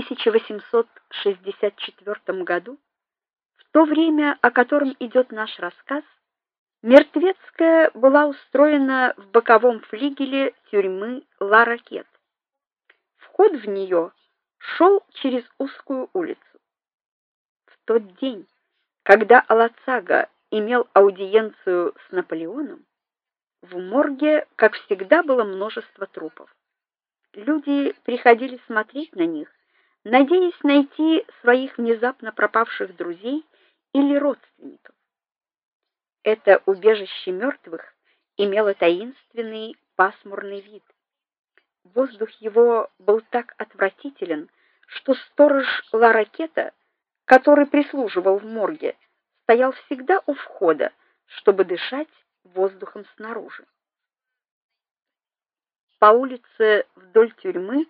1864 году, в то время, о котором идет наш рассказ, Мертвецкая была устроена в боковом флигеле тюрьмы Ла-Ракет. Вход в нее шел через узкую улицу. В тот день, когда Алацага имел аудиенцию с Наполеоном, в морге, как всегда, было множество трупов. Люди приходили смотреть на них, надеясь найти своих внезапно пропавших друзей или родственников. Это убежище мертвых имело таинственный пасмурный вид. Воздух его был так отвратителен, что сторож Ларакета, который прислуживал в морге, стоял всегда у входа, чтобы дышать воздухом снаружи. По улице вдоль тюрьмы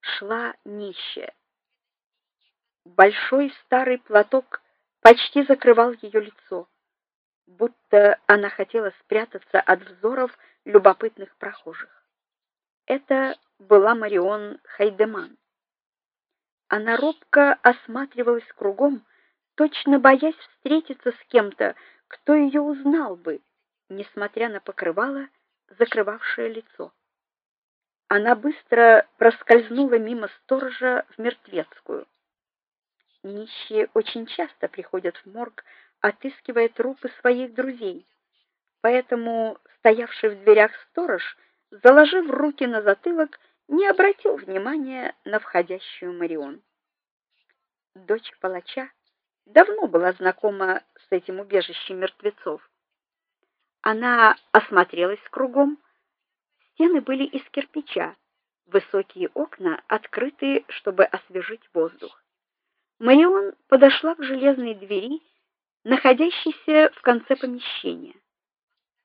шла нищая. Большой старый платок почти закрывал ее лицо, будто она хотела спрятаться от взоров любопытных прохожих. Это была Марион Хайдеман. Она робко осматривалась кругом, точно боясь встретиться с кем-то, кто ее узнал бы, несмотря на покрывало, закрывавшее лицо. Она быстро проскользнула мимо сторожа в мертвецкую. Нищие очень часто приходят в морг, отыскивая трупы своих друзей. Поэтому стоявший в дверях сторож, заложив руки на затылок, не обратил внимания на входящую Марион. Дочь палача давно была знакома с этим убежищем мертвецов. Она осмотрелась кругом. Стены были из кирпича, высокие окна открыты, чтобы освежить воздух. Марион подошла к железной двери, находящейся в конце помещения.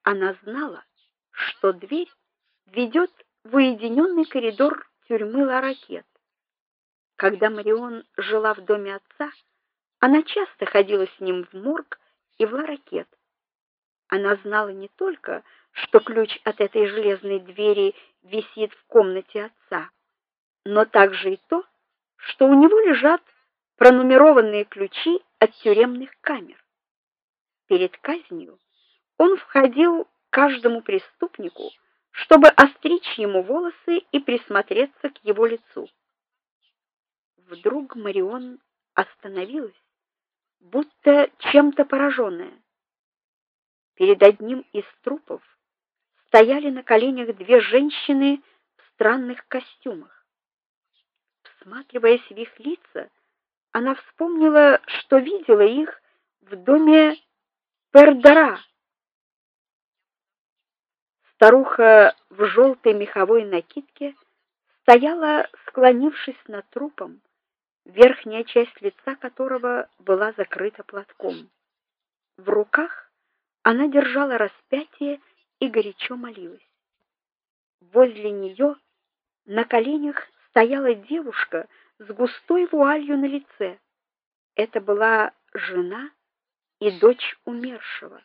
Она знала, что дверь ведет в уединенный коридор тюрьмы Ларакет. Когда Марион жила в доме отца, она часто ходила с ним в морг и в Ларакет. Она знала не только, что ключ от этой железной двери висит в комнате отца, но также и то, что у него лежат пронумерованные ключи от тюремных камер. Перед казнью он входил к каждому преступнику, чтобы остричь ему волосы и присмотреться к его лицу. Вдруг Марион остановилась, будто чем-то пораженная. Перед одним из трупов стояли на коленях две женщины в странных костюмах. Всматриваясь в их лица, она вспомнила, что видела их в доме Пердара. Старуха в желтой меховой накидке стояла, склонившись над трупом, верхняя часть лица которого была закрыта платком. В руках она держала распятие и горячо молилась. Возле нее на коленях стояла девушка с густой вуалью на лице. Это была жена и дочь умершего.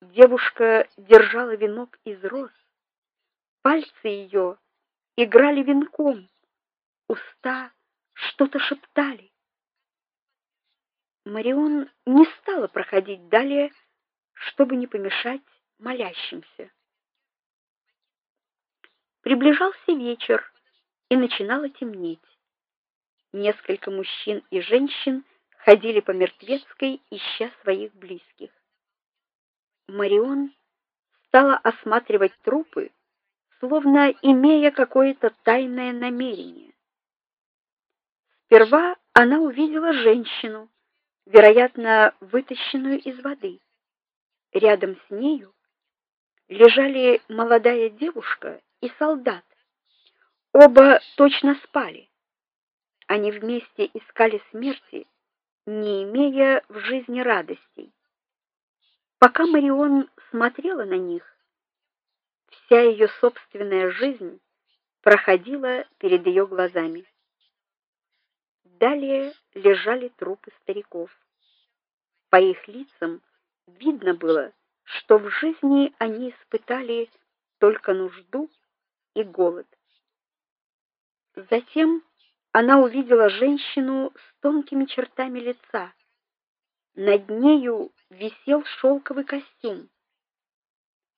Девушка держала венок из роз. Пальцы ее играли венком, уста что-то шептали. Марион не стала проходить далее, чтобы не помешать молящимся. Приближался вечер и начинало темнеть. Несколько мужчин и женщин ходили по мертвецкой, ища своих близких. Марион стала осматривать трупы, словно имея какое-то тайное намерение. Сперва она увидела женщину, вероятно, вытащенную из воды. Рядом с нею лежали молодая девушка и солдат. Оба точно спали. Они вместе искали смерти, не имея в жизни радостей. Пока Марион смотрела на них, вся ее собственная жизнь проходила перед ее глазами. Далее лежали трупы стариков. По их лицам видно было, что в жизни они испытали только нужду и голод. Затем она увидела женщину с тонкими чертами лица. Над нею висел шелковый костюм.